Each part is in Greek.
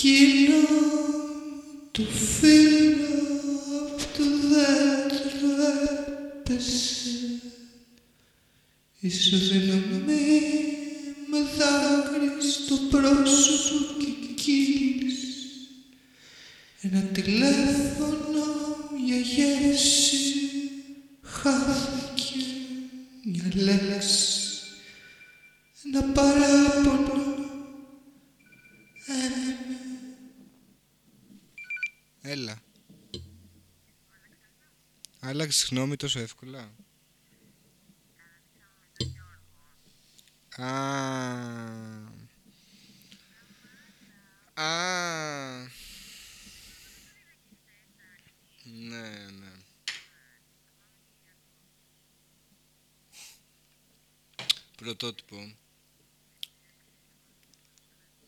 Εκείνο του φίλου απ' το δέντρο έπεσε. Ισοδυναμή με δάκρυ στο πρόσωπο και κύλησε. Ένα τηλέφωνο μια γεύση χάθηκε μια λέξη ένα παράπονο Έλα. Άλλαξες γνώμη τόσο εύκολα. Α. Α. Ναι, ναι. Πρωτότυπο.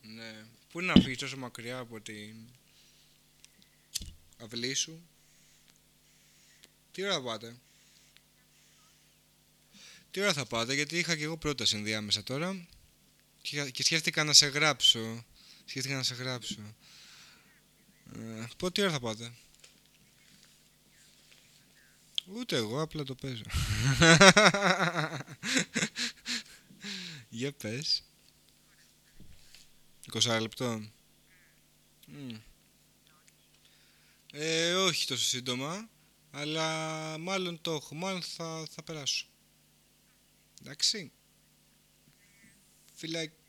Ναι. Πού είναι να φύγεις τόσο μακριά από την αυλή σου. Τι ώρα θα πάτε; Τι ώρα θα πάτε, γιατί είχα και εγώ πρόταση ενδιάμεσα τώρα. Και είχα- Και σκέφτηκα να σε γράψω. Σκέφτηκα να σε γράψω. Ε, πότε τι ώρα θα πάτε; Ούτε εγώ, απλά το παίζω. Για πες. 20 λεπτό. Μμ. Ε, όχι τόσο σύντομα, αλλά μάλλον το έχω, μάλλον θα, θα περάσω. Εντάξει. Φιλάκια.